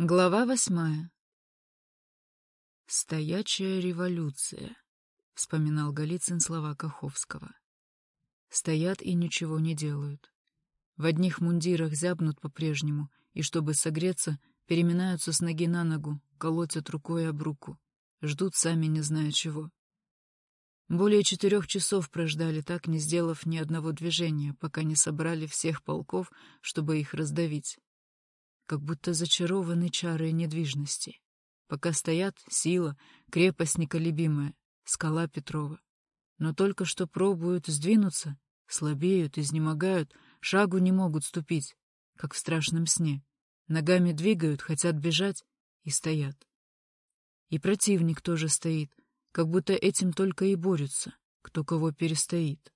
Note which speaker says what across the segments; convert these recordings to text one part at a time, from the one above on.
Speaker 1: Глава восьмая. «Стоячая революция», — вспоминал Голицын слова Каховского. «Стоят и ничего не делают. В одних мундирах зябнут по-прежнему, и, чтобы согреться, переминаются с ноги на ногу, колотят рукой об руку, ждут сами не зная чего. Более четырех часов прождали так, не сделав ни одного движения, пока не собрали всех полков, чтобы их раздавить как будто зачарованы чары недвижности. Пока стоят сила, крепость неколебимая, скала Петрова. Но только что пробуют сдвинуться, слабеют, изнемогают, шагу не могут ступить, как в страшном сне. Ногами двигают, хотят бежать и стоят. И противник тоже стоит, как будто этим только и борются, кто кого перестоит.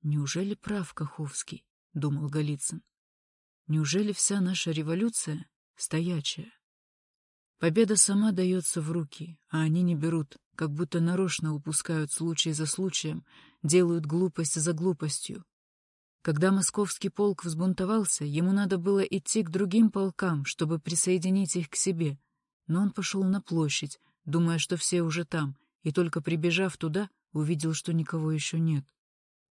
Speaker 1: «Неужели прав Каховский?» — думал Голицын. Неужели вся наша революция стоячая? Победа сама дается в руки, а они не берут, как будто нарочно упускают случай за случаем, делают глупость за глупостью. Когда московский полк взбунтовался, ему надо было идти к другим полкам, чтобы присоединить их к себе, но он пошел на площадь, думая, что все уже там, и только прибежав туда, увидел, что никого еще нет.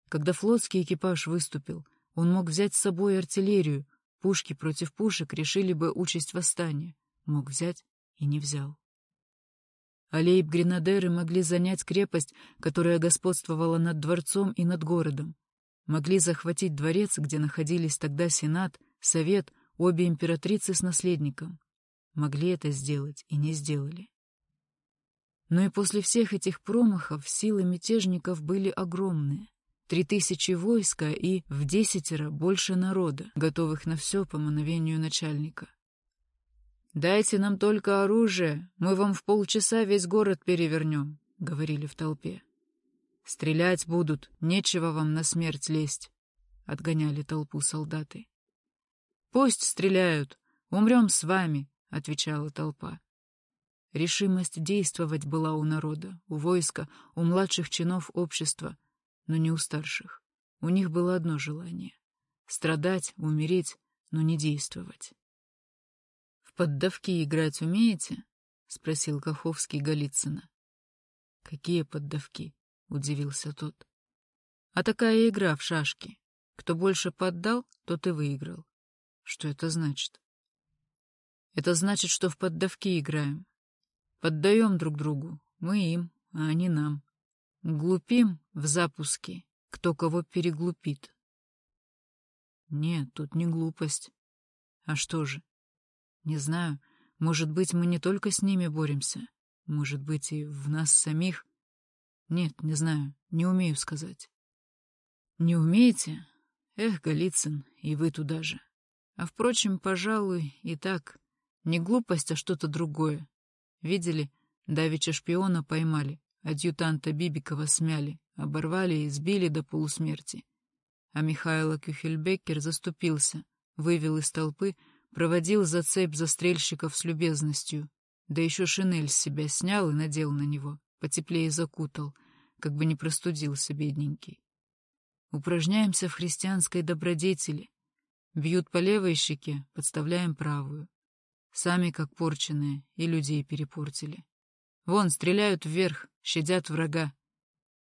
Speaker 1: Когда флотский экипаж выступил, он мог взять с собой артиллерию, Пушки против пушек решили бы участь восстания. Мог взять и не взял. Алейб-гренадеры могли занять крепость, которая господствовала над дворцом и над городом. Могли захватить дворец, где находились тогда Сенат, Совет, обе императрицы с наследником. Могли это сделать и не сделали. Но и после всех этих промахов силы мятежников были огромные. Три тысячи войска и в десятеро больше народа, готовых на все по мановению начальника. «Дайте нам только оружие, мы вам в полчаса весь город перевернем», — говорили в толпе. «Стрелять будут, нечего вам на смерть лезть», — отгоняли толпу солдаты. «Пусть стреляют, умрем с вами», — отвечала толпа. Решимость действовать была у народа, у войска, у младших чинов общества — но не у старших. У них было одно желание — страдать, умереть, но не действовать. — В поддавки играть умеете? — спросил Каховский Голицына. — Какие поддавки? — удивился тот. — А такая игра в шашки. Кто больше поддал, тот и выиграл. Что это значит? Это значит, что в поддавки играем. Поддаем друг другу, мы им, а они нам. Глупим в запуске, кто кого переглупит. Нет, тут не глупость. А что же? Не знаю, может быть, мы не только с ними боремся, может быть, и в нас самих. Нет, не знаю, не умею сказать. Не умеете? Эх, Голицын, и вы туда же. А, впрочем, пожалуй, и так. Не глупость, а что-то другое. Видели, давеча шпиона поймали. Адъютанта Бибикова смяли, оборвали и избили до полусмерти. А Михайло Кюхельбеккер заступился, вывел из толпы, проводил за цепь застрельщиков с любезностью, да еще шинель с себя снял и надел на него, потеплее закутал, как бы не простудился бедненький. Упражняемся в христианской добродетели. Бьют по левой щеке, подставляем правую. Сами как порченые, и людей перепортили. Вон, стреляют вверх, щадят врага.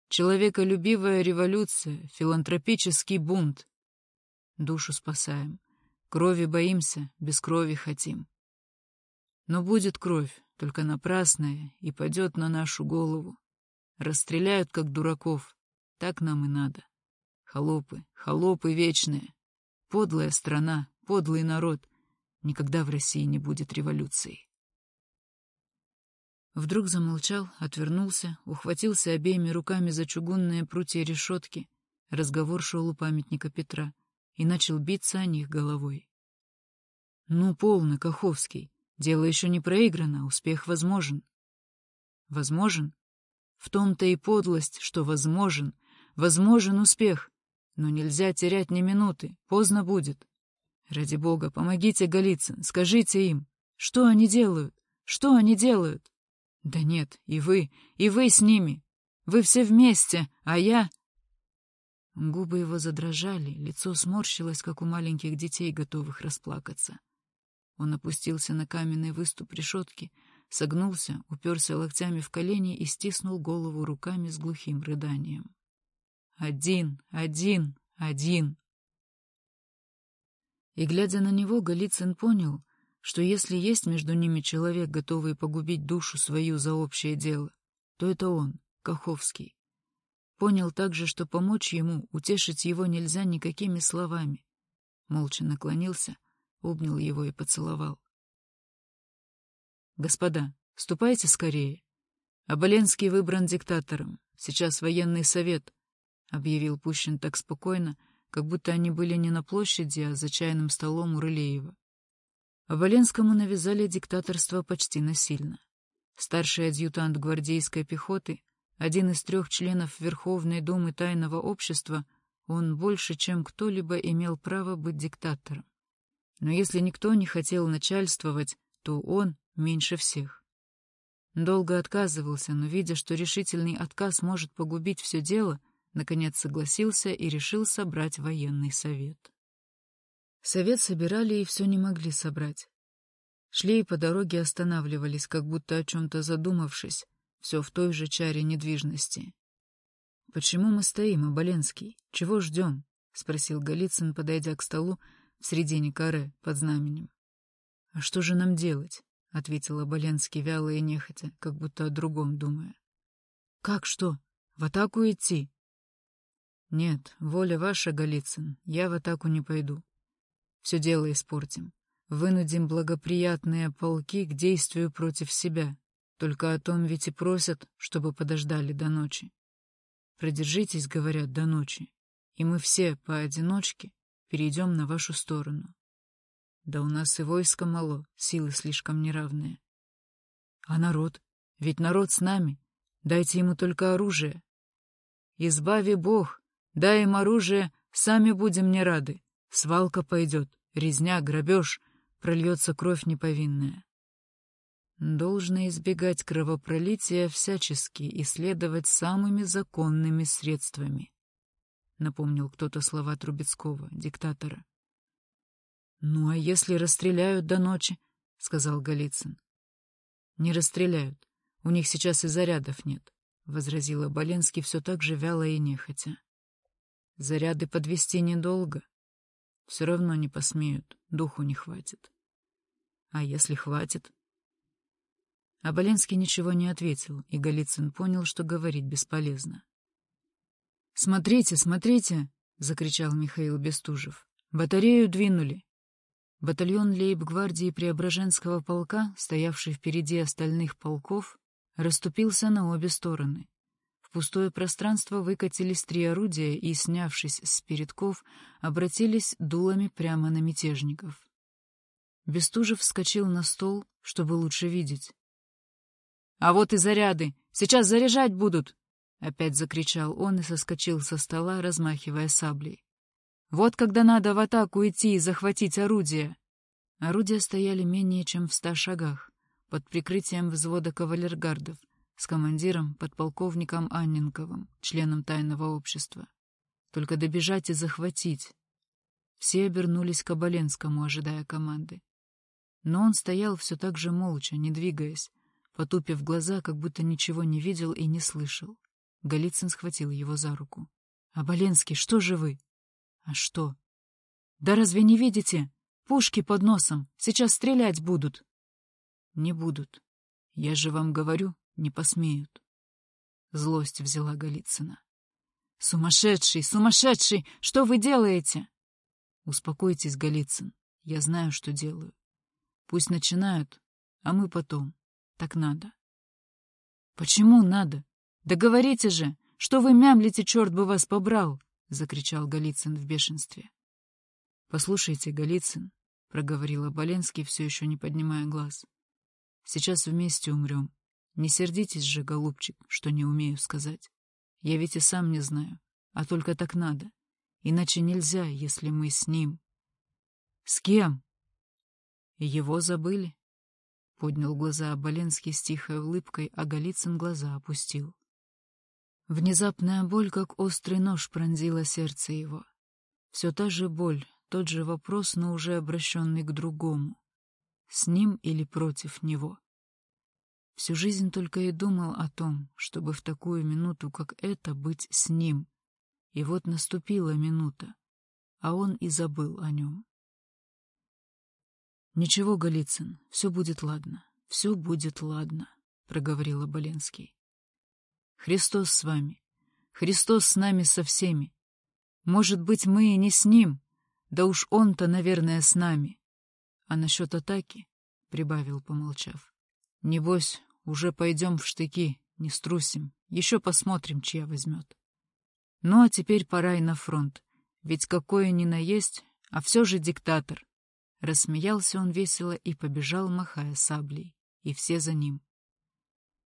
Speaker 1: Человеколюбивая революция, филантропический бунт. Душу спасаем. Крови боимся, без крови хотим. Но будет кровь, только напрасная, и падет на нашу голову. Расстреляют, как дураков. Так нам и надо. Холопы, холопы вечные. Подлая страна, подлый народ. Никогда в России не будет революции. Вдруг замолчал, отвернулся, ухватился обеими руками за чугунные прутья решетки. Разговор шел у памятника Петра и начал биться о них головой. «Ну, полно, Каховский. Дело еще не проиграно, успех возможен». «Возможен? В том-то и подлость, что возможен. Возможен успех. Но нельзя терять ни минуты, поздно будет. Ради бога, помогите Голицын, скажите им, что они делают? Что они делают?» Да нет, и вы, и вы с ними. Вы все вместе, а я... Губы его задрожали, лицо сморщилось, как у маленьких детей, готовых расплакаться. Он опустился на каменный выступ решетки, согнулся, уперся локтями в колени и стиснул голову руками с глухим рыданием. «Один, один, один!» И, глядя на него, Голицын понял, что если есть между ними человек, готовый погубить душу свою за общее дело, то это он, Каховский. Понял также, что помочь ему, утешить его нельзя никакими словами. Молча наклонился, обнял его и поцеловал. «Господа, ступайте скорее. Оболенский выбран диктатором. Сейчас военный совет», — объявил Пущин так спокойно, как будто они были не на площади, а за чайным столом у Рылеева. Оболенскому навязали диктаторство почти насильно. Старший адъютант гвардейской пехоты, один из трех членов Верховной Думы Тайного Общества, он больше, чем кто-либо имел право быть диктатором. Но если никто не хотел начальствовать, то он меньше всех. Долго отказывался, но, видя, что решительный отказ может погубить все дело, наконец согласился и решил собрать военный совет. Совет собирали и все не могли собрать. Шли и по дороге останавливались, как будто о чем-то задумавшись, все в той же чаре недвижности. — Почему мы стоим, Оболенский? Чего ждем? — спросил Голицын, подойдя к столу в середине каре под знаменем. — А что же нам делать? — ответил Оболенский вяло и нехотя, как будто о другом думая. — Как что? В атаку идти? — Нет, воля ваша, Голицын, я в атаку не пойду. Все дело испортим. Вынудим благоприятные полки к действию против себя. Только о том ведь и просят, чтобы подождали до ночи. Продержитесь, говорят, до ночи, и мы все поодиночке перейдем на вашу сторону. Да у нас и войска мало, силы слишком неравные. А народ? Ведь народ с нами. Дайте ему только оружие. Избави Бог, дай им оружие, сами будем не рады. Свалка пойдет, резня, грабеж, прольется кровь неповинная. Должно избегать кровопролития всячески и следовать самыми законными средствами, — напомнил кто-то слова Трубецкого, диктатора. — Ну, а если расстреляют до ночи? — сказал Голицын. — Не расстреляют. У них сейчас и зарядов нет, — возразила Боленский все так же вяло и нехотя. — Заряды подвести недолго. Все равно не посмеют, духу не хватит. А если хватит? Оболенский ничего не ответил, и Голицын понял, что говорить бесполезно. «Смотрите, смотрите!» — закричал Михаил Бестужев. «Батарею двинули!» Батальон лейб-гвардии Преображенского полка, стоявший впереди остальных полков, расступился на обе стороны. В пустое пространство выкатились три орудия и, снявшись с передков, обратились дулами прямо на мятежников. Бестужев вскочил на стол, чтобы лучше видеть. «А вот и заряды! Сейчас заряжать будут!» Опять закричал он и соскочил со стола, размахивая саблей. «Вот когда надо в атаку идти и захватить орудия!» Орудия стояли менее чем в ста шагах, под прикрытием взвода кавалергардов, с командиром, подполковником Анненковым, членом тайного общества. Только добежать и захватить. Все обернулись к Оболенскому, ожидая команды. Но он стоял все так же молча, не двигаясь, потупив глаза, как будто ничего не видел и не слышал. Голицын схватил его за руку. — Оболенский, что же вы? — А что? — Да разве не видите? Пушки под носом. Сейчас стрелять будут. — Не будут. Я же вам говорю, не посмеют. Злость взяла Голицына. — Сумасшедший, сумасшедший! Что вы делаете? — Успокойтесь, Голицын. Я знаю, что делаю. Пусть начинают, а мы потом. Так надо. Почему надо? Да же, что вы мямлите, черт бы вас побрал! Закричал Голицын в бешенстве. Послушайте, Голицын, проговорил Оболенский, все еще не поднимая глаз. Сейчас вместе умрем. Не сердитесь же, голубчик, что не умею сказать. Я ведь и сам не знаю, а только так надо. Иначе нельзя, если мы с ним. С кем? Его забыли. Поднял глаза Оболенский с тихой улыбкой, а Голицын глаза опустил. Внезапная боль, как острый нож, пронзила сердце его. Все та же боль, тот же вопрос, но уже обращенный к другому. с ним или против него. Всю жизнь только и думал о том, чтобы в такую минуту, как эта, быть с ним. И вот наступила минута, а он и забыл о нем. «Ничего, Голицын, все будет ладно, все будет ладно», — проговорил Оболенский. «Христос с вами, Христос с нами со всеми. Может быть, мы и не с Ним, да уж Он-то, наверное, с нами. А насчет атаки, — прибавил, помолчав, — небось, уже пойдем в штыки, не струсим, еще посмотрим, чья возьмет. Ну, а теперь пора и на фронт, ведь какое ни на есть, а все же диктатор. Рассмеялся он весело и побежал, махая саблей, и все за ним.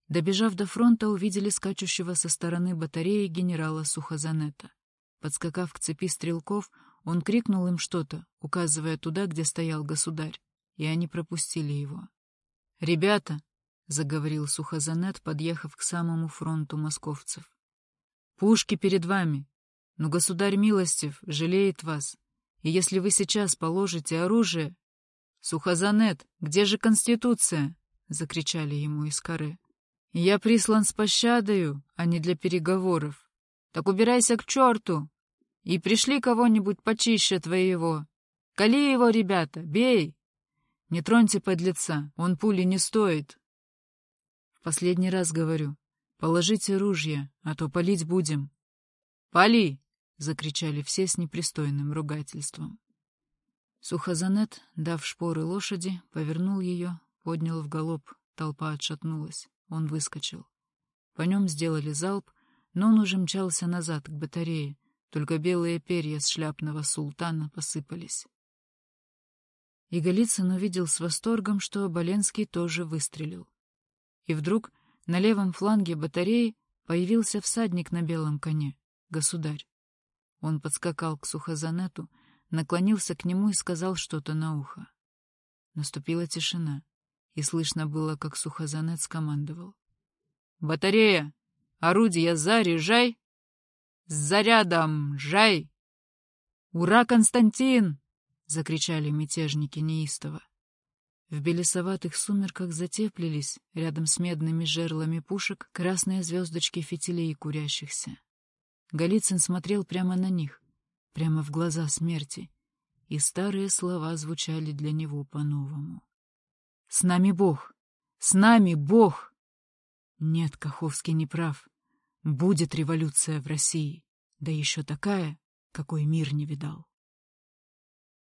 Speaker 1: Добежав до фронта, увидели скачущего со стороны батареи генерала Сухозанета. Подскакав к цепи стрелков, он крикнул им что-то, указывая туда, где стоял государь, и они пропустили его. «Ребята!» — заговорил Сухозанет, подъехав к самому фронту московцев. «Пушки перед вами! Но государь милостив, жалеет вас, и если вы сейчас положите оружие...» «Сухозанет, где же Конституция?» — закричали ему из коры. «Я прислан с пощадою, а не для переговоров. Так убирайся к черту и пришли кого-нибудь почище твоего. Кали его, ребята, бей! Не троньте подлеца, он пули не стоит. Последний раз говорю, положите ружья, а то палить будем. Пали! — закричали все с непристойным ругательством. Сухозанет, дав шпоры лошади, повернул ее, поднял в галоп, толпа отшатнулась, он выскочил. По нем сделали залп, но он уже мчался назад, к батарее, только белые перья с шляпного султана посыпались. И Голицын увидел с восторгом, что Оболенский тоже выстрелил. И вдруг на левом фланге батареи появился всадник на белом коне, государь. Он подскакал к Сухозанету, наклонился к нему и сказал что-то на ухо. Наступила тишина, и слышно было, как Сухозанет скомандовал. «Батарея! Орудия заряжай! С зарядом! Жай!» «Ура, Константин!» — закричали мятежники неистово. В белесоватых сумерках затеплились, рядом с медными жерлами пушек, красные звездочки фитилей курящихся. Голицын смотрел прямо на них, прямо в глаза смерти, и старые слова звучали для него по-новому. «С нами Бог! С нами Бог!» Нет, Каховский не прав. Будет революция в России, да еще такая, какой мир не видал.